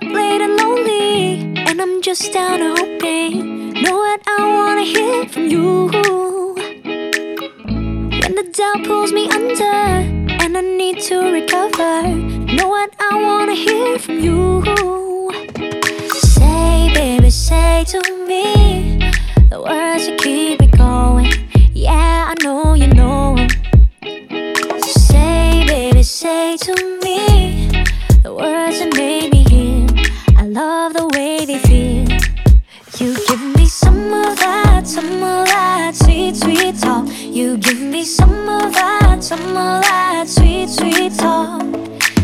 I'm bladed lonely and I'm just down to hoping. Know what I wanna hear from you. When the doubt pulls me under and I need to recover. Know what I wanna hear from you. Say, baby, say to me the words that keep some of that sweet, sweet talk.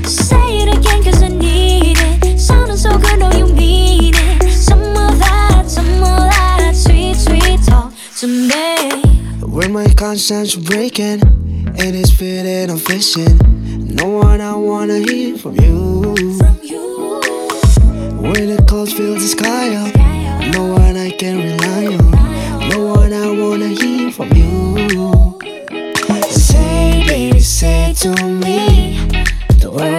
Say it again, cause I need it. Sounding so good, know you mean it. Some of that, some of that sweet, sweet talk to me. When my conscience breaking and it's feeling I'm fishing, no one I wanna hear from you. From you, When the clouds fill the sky up, no one I can rely on, no one I wanna hear from you.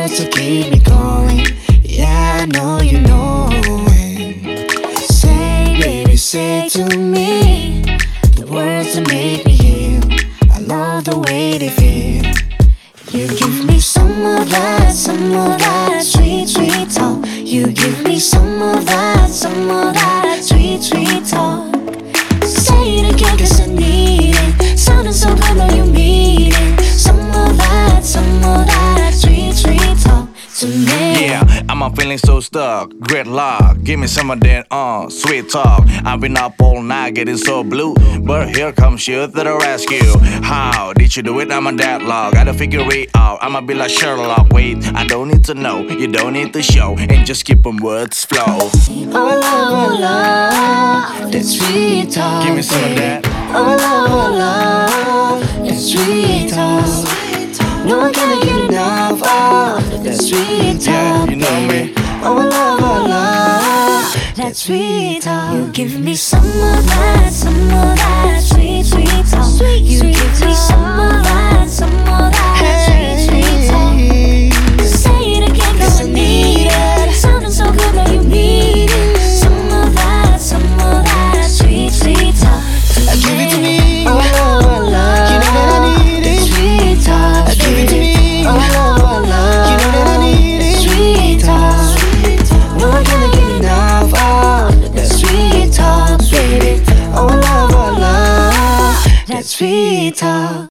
Words that keep me going. Yeah, I know you know it. Say, baby, say to me the words that make me heal. I love the way they feel. You give me some of that, some of that sweet, sweet talk. You give me some of I'm feeling so stuck. Gridlock, give me some of that uh sweet talk. I've been up all night getting so blue, but here comes you to the rescue. How did you do it? I'm a deadlock. Gotta figure it out. I'ma be like Sherlock. Wait, I don't need to know, you don't need to show, and just keep on words flow. Oh, love, oh, love, that sweet talk. Give me some of that. Oh, love, oh, love, that sweet talk. No one can get enough of that sweet talk. Yeah, you know sweet talk. you give me some of that, sweet talk,